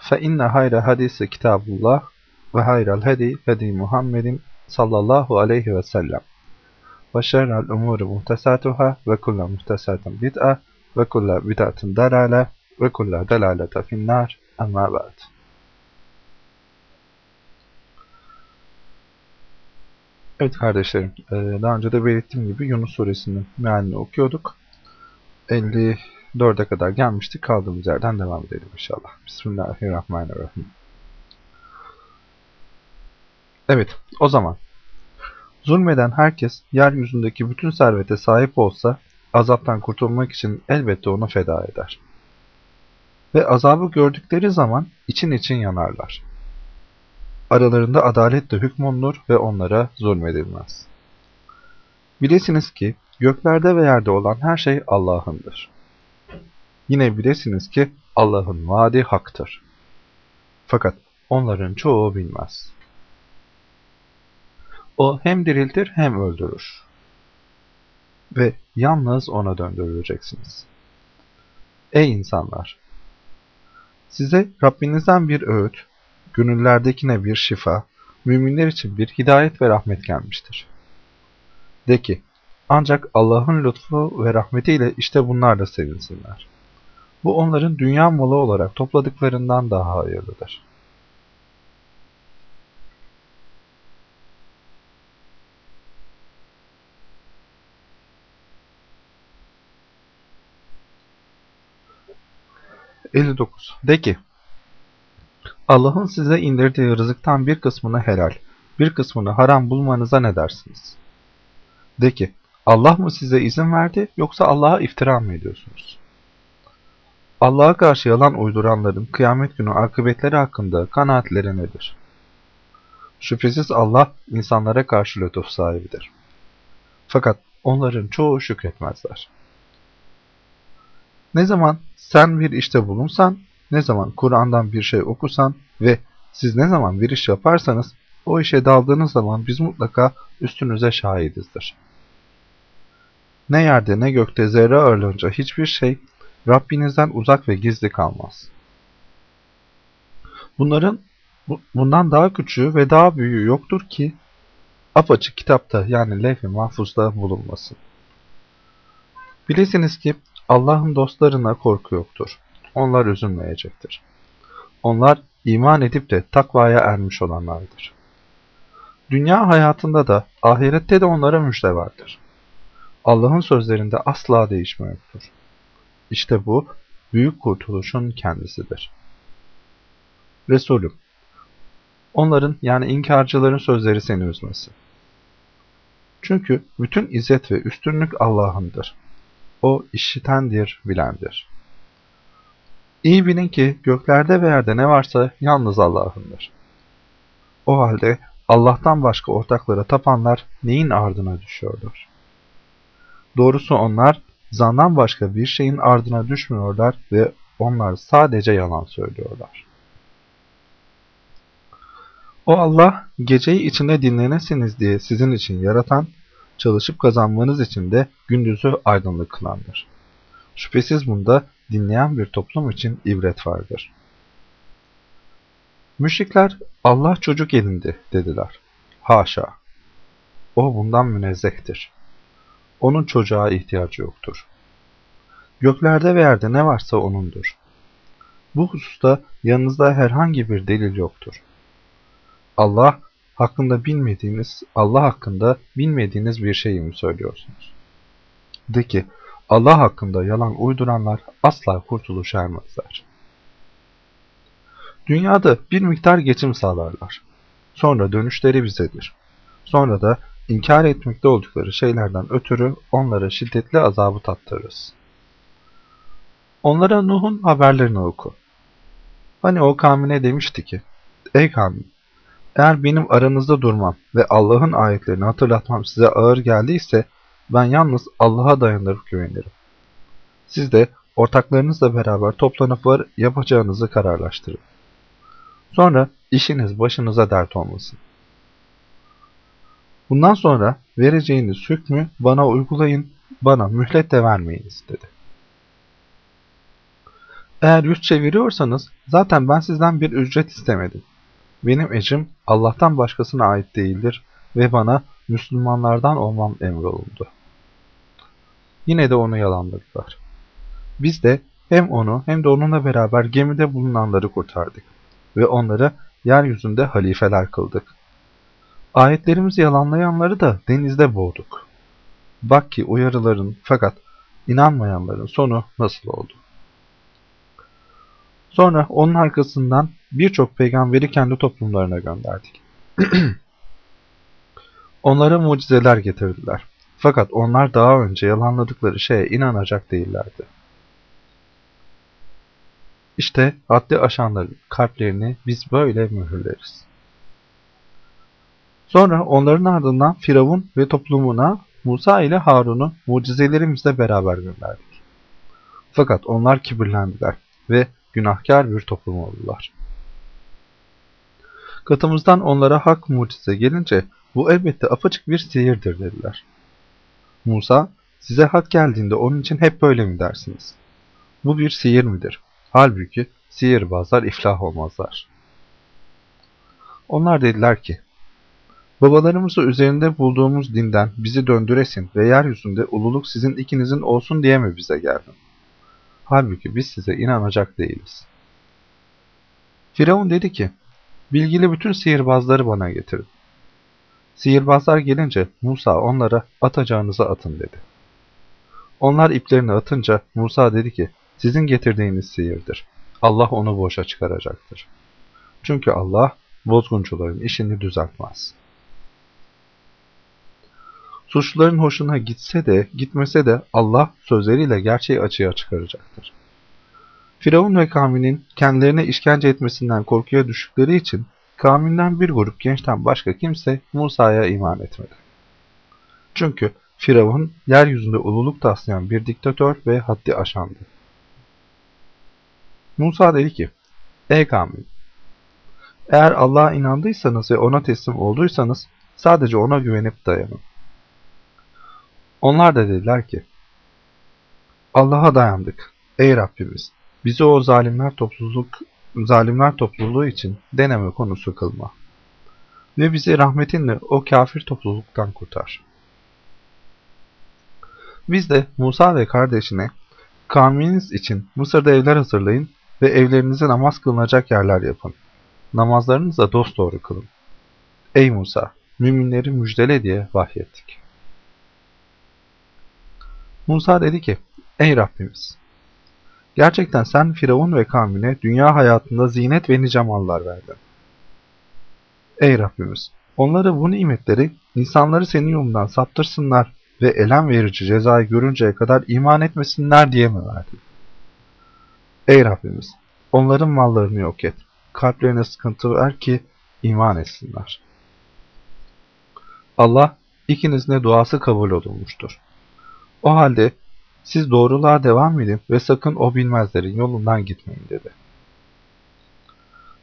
fe inne hayra hadisi kitabullah ve hayral hedi hedi Muhammedin sallallahu aleyhi ve sellem. Ve şerrel umuru muhtesatuhâ ve kulle muhtesatin bid'a ve kulle bid'atin dalale ve kulle dalalete finnâr. Ba'd. Evet kardeşlerim, daha önce de belirttiğim gibi Yunus suresinin mealini okuyorduk. 54'e kadar gelmiştik. Kaldığımız yerden devam edelim inşallah. Bismillahirrahmanirrahim. Evet, o zaman zulmeden herkes yeryüzündeki bütün servete sahip olsa azaptan kurtulmak için elbette onu feda eder. Ve azabı gördükleri zaman için için yanarlar. Aralarında adaletle hükmolunur ve onlara zulmedilmez. Bilesiniz ki göklerde ve yerde olan her şey Allah'ındır. Yine bilesiniz ki Allah'ın vaadi haktır. Fakat onların çoğu bilmez. O hem diriltir hem öldürür. Ve yalnız ona döndürüleceksiniz. Ey insanlar! Size Rabbinizden bir öğüt, gönüllerdekine bir şifa, müminler için bir hidayet ve rahmet gelmiştir. De ki, ancak Allah'ın lütfu ve rahmetiyle işte bunlarla sevinsinler. Bu onların dünya malı olarak topladıklarından daha hayırlıdır. De ki, Allah'ın size indirdiği rızıktan bir kısmını helal, bir kısmını haram bulmanıza ne dersiniz? De ki, Allah mı size izin verdi yoksa Allah'a iftira mı ediyorsunuz? Allah'a karşı yalan uyduranların kıyamet günü akıbetleri hakkında kanaatleri nedir? Şüphesiz Allah insanlara karşı lütuf sahibidir. Fakat onların çoğu şükretmezler. Ne zaman sen bir işte bulunsan, ne zaman Kur'an'dan bir şey okusan ve siz ne zaman bir iş yaparsanız o işe daldığınız zaman biz mutlaka üstünüze şahidizdir. Ne yerde ne gökte zerre ağırlığınca hiçbir şey Rabbinizden uzak ve gizli kalmaz. Bunların bundan daha küçüğü ve daha büyüğü yoktur ki apaçık kitapta yani levh-i mahfuzda bulunmasın. Bilesiniz ki Allah'ın dostlarına korku yoktur. Onlar üzülmeyecektir. Onlar iman edip de takvaya ermiş olanlardır. Dünya hayatında da ahirette de onlara müjde vardır. Allah'ın sözlerinde asla değişme yoktur. İşte bu, büyük kurtuluşun kendisidir. Resulüm, onların yani inkarcıların sözleri seni üzmesin. Çünkü bütün izzet ve üstünlük Allah'ındır. O işitendir, bilendir. İyi bilin ki göklerde ve yerde ne varsa yalnız Allah'ındır. O halde Allah'tan başka ortaklara tapanlar neyin ardına düşüyorlar? Doğrusu onlar zandan başka bir şeyin ardına düşmüyorlar ve onlar sadece yalan söylüyorlar. O Allah geceyi içinde dinlenesiniz diye sizin için yaratan, çalışıp kazanmanız için de gündüzü aydınlık kılandır. Şüphesiz bunda dinleyen bir toplum için ibret vardır. Müşrikler Allah çocuk elinde dediler. Haşa! O bundan münezzehtir. Onun çocuğa ihtiyacı yoktur. Göklerde ve yerde ne varsa O'nundur. Bu hususta yanınızda herhangi bir delil yoktur. Allah hakkında bilmediğiniz, Allah hakkında bilmediğiniz bir şeyi mi söylüyorsunuz? De ki, Allah hakkında yalan uyduranlar asla kurtuluş ermezler. Dünyada bir miktar geçim sağlarlar. Sonra dönüşleri bizedir. Sonra da inkar etmekte oldukları şeylerden ötürü onlara şiddetli azabı tattırırız. Onlara Nuh'un haberlerini oku. Hani o kavmine demişti ki, Ey kavmim! Eğer benim aranızda durmam ve Allah'ın ayetlerini hatırlatmam size ağır geldiyse ben yalnız Allah'a dayanır güvenirim. Siz de ortaklarınızla beraber toplanıp var yapacağınızı kararlaştırın. Sonra işiniz başınıza dert olmasın. Bundan sonra vereceğiniz hükmü bana uygulayın, bana mühlet de vermeyiniz dedi. Eğer yüz çeviriyorsanız zaten ben sizden bir ücret istemedim. Benim ecrim Allah'tan başkasına ait değildir ve bana Müslümanlardan olmam emrolundu. Yine de onu yalanladılar. Biz de hem onu hem de onunla beraber gemide bulunanları kurtardık ve onları yeryüzünde halifeler kıldık. Ayetlerimizi yalanlayanları da denizde boğduk. Bak ki uyarıların fakat inanmayanların sonu nasıl oldu? Sonra onun arkasından birçok peygamberi kendi toplumlarına gönderdik. Onlara mucizeler getirdiler. Fakat onlar daha önce yalanladıkları şeye inanacak değillerdi. İşte haddi aşanların kalplerini biz böyle mühürleriz. Sonra onların ardından Firavun ve toplumuna Musa ile Harun'u mucizelerimizle beraber gönderdik. Fakat onlar kibirlendiler ve günahkar bir toplum oldular. Katımızdan onlara hak mucize gelince bu elbette apaçık bir sihirdir dediler. Musa, size hak geldiğinde onun için hep böyle mi dersiniz? Bu bir sihir midir? Halbuki sihirbazlar iflah olmazlar. Onlar dediler ki, Babalarımızı üzerinde bulduğumuz dinden bizi döndüresin ve yeryüzünde ululuk sizin ikinizin olsun diye mi bize geldin? Halbuki biz size inanacak değiliz. Firavun dedi ki, bilgili bütün sihirbazları bana getirin. Sihirbazlar gelince Musa onlara atacağınızı atın dedi. Onlar iplerini atınca Musa dedi ki, sizin getirdiğiniz sihirdir. Allah onu boşa çıkaracaktır. Çünkü Allah bozguncuların işini düzeltmez. Suçluların hoşuna gitse de gitmese de Allah sözleriyle gerçeği açığa çıkaracaktır. Firavun ve kavminin kendilerine işkence etmesinden korkuya düştükleri için kavminden bir grup gençten başka kimse Musa'ya iman etmedi. Çünkü Firavun yeryüzünde ululuk taslayan bir diktatör ve haddi aşandı. Musa dedi ki, Ey kavmin! Eğer Allah'a inandıysanız ve ona teslim olduysanız sadece ona güvenip dayanın. Onlar da dediler ki, Allah'a dayandık. Ey Rabbimiz! Bizi o zalimler topluluk zalimler topluluğu için deneme konusu kılma. Ve bizi rahmetinle o kafir topluluktan kurtar. Biz de Musa ve kardeşine kavminiz için Mısır'da evler hazırlayın ve evlerinize namaz kılınacak yerler yapın. Namazlarınızı dosdoğru kılın. Ey Musa! Müminleri müjdele diye vahyettik. Musa dedi ki, Ey Rabbimiz! Gerçekten sen Firavun ve kavmine dünya hayatında zinet ve nice mallar verdin. Ey Rabbimiz! Onlara bu nimetleri insanları senin yolundan saptırsınlar ve elem verici cezayı görünceye kadar iman etmesinler diye mi verdin? Ey Rabbimiz! Onların mallarını yok et. Kalplerine sıkıntı ver ki iman etsinler. Allah ikinizin de duası kabul olunmuştur. O halde siz doğruluğa devam edin ve sakın o bilmezlerin yolundan gitmeyin dedi.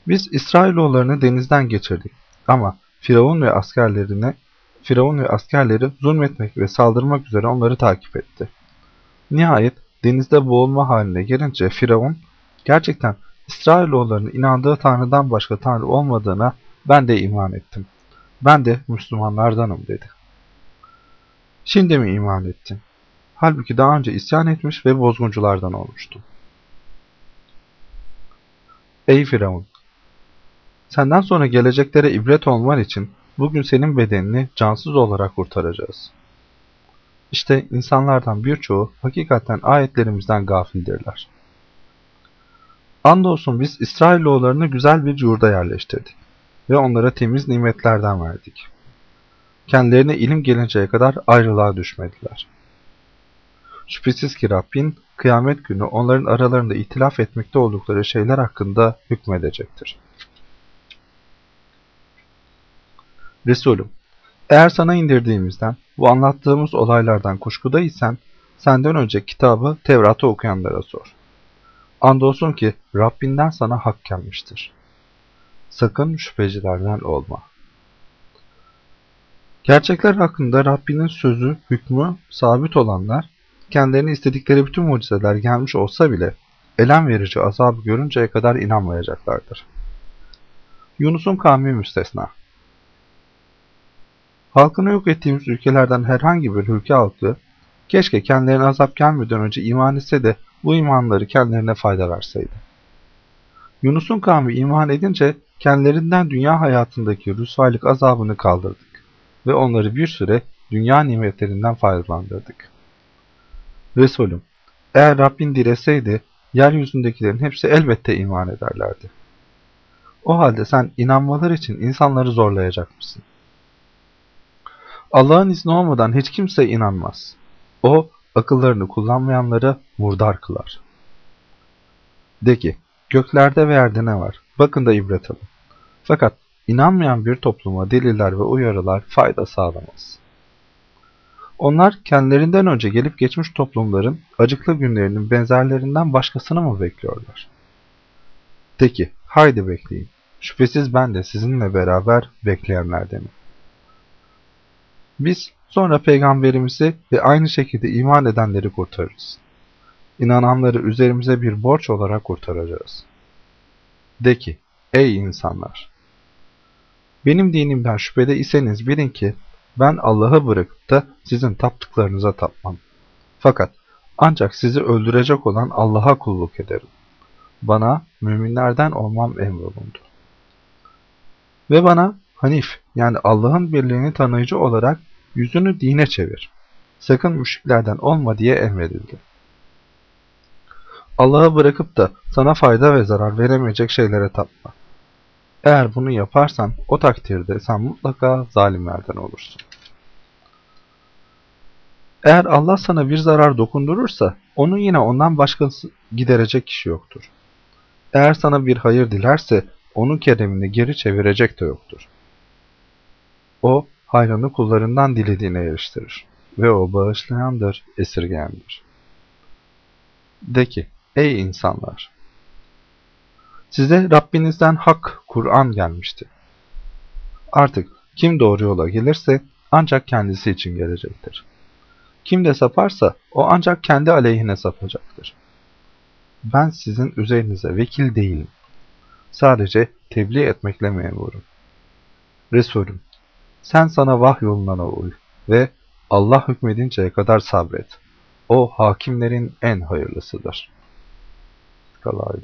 Biz İsrailoğullarını denizden geçirdik ama Firavun ve askerlerine Firavun ve askerleri zulmetmek ve saldırmak üzere onları takip etti. Nihayet denizde boğulma haline gelince Firavun gerçekten İsrailoğullarının inandığı Tanrı'dan başka Tanrı olmadığına ben de iman ettim. Ben de Müslümanlardanım dedi. Şimdi mi iman ettin? Halbuki daha önce isyan etmiş ve bozgunculardan olmuştu. Ey Firavun! Senden sonra geleceklere ibret olman için bugün senin bedenini cansız olarak kurtaracağız. İşte insanlardan birçoğu hakikaten ayetlerimizden gafildirler. Andolsun biz İsrailoğullarını güzel bir yurda yerleştirdik ve onlara temiz nimetlerden verdik. Kendilerine ilim gelinceye kadar ayrılığa düşmediler. Şüphesiz ki Rabbin kıyamet günü onların aralarında itilaf etmekte oldukları şeyler hakkında hükmedecektir. Resulüm, eğer sana indirdiğimizden, bu anlattığımız olaylardan kuşkudaysan, senden önce kitabı Tevrat'ı okuyanlara sor. Andolsun ki Rabbinden sana hak gelmiştir. Sakın şüphecilerden olma. Gerçekler hakkında Rabbinin sözü, hükmü sabit olanlar, kendilerine istedikleri bütün mucizeler gelmiş olsa bile, elem verici azabı görünceye kadar inanmayacaklardır. Yunus'un kavmi müstesna. Halkını yok ettiğimiz ülkelerden herhangi bir ülke halkı, keşke kendilerine azap gelmeden önce iman etse de bu imanları kendilerine fayda verseydi. Yunus'un kavmi iman edince kendilerinden dünya hayatındaki rüsvaylık azabını kaldırdık ve onları bir süre dünya nimetlerinden faydalandırdık. Resulüm, eğer Rabbin dileseydi, yeryüzündekilerin hepsi elbette iman ederlerdi. O halde sen inanmaları için insanları zorlayacak mısın? Allah'ın izni olmadan hiç kimse inanmaz. O, akıllarını kullanmayanları murdar kılar. De ki, göklerde ve yerde ne var? Bakın da ibret alın. Fakat inanmayan bir topluma deliller ve uyarılar fayda sağlamaz. Onlar kendilerinden önce gelip geçmiş toplumların acıklı günlerinin benzerlerinden başkasını mı bekliyorlar? De ki, haydi bekleyin. Şüphesiz ben de sizinle beraber bekleyenlerdenim. Biz sonra peygamberimizi ve aynı şekilde iman edenleri kurtarırız. İnananları üzerimize bir borç olarak kurtaracağız. De ki, ey insanlar! Benim dinimden şüphede iseniz bilin ki ben Allah'ı bırakıp da sizin taptıklarınıza tapmam. Fakat ancak sizi öldürecek olan Allah'a kulluk ederim. Bana müminlerden olmam emrolundu. Ve bana Hanif yani Allah'ın birliğini tanıyıcı olarak yüzünü dine çevir. Sakın müşriklerden olma diye emredildi. Allah'ı bırakıp da sana fayda ve zarar veremeyecek şeylere tapma. Eğer bunu yaparsan o takdirde sen mutlaka zalimlerden olursun. Eğer Allah sana bir zarar dokundurursa onu yine ondan başkası giderecek kişi yoktur. Eğer sana bir hayır dilerse onun keremini geri çevirecek de yoktur. O hayrını kullarından dilediğine eriştirir ve o bağışlayandır, esirgeyendir. De ki, ey insanlar! Size Rabbinizden hak, Kur'an gelmişti. Artık kim doğru yola gelirse ancak kendisi için gelecektir. Kim de saparsa o ancak kendi aleyhine sapacaktır. Ben sizin üzerinize vekil değilim. Sadece tebliğ etmekle memurum. Resulüm, sen sana vahyolunana uy ve Allah hükmedinceye kadar sabret. O hakimlerin en hayırlısıdır. Kalay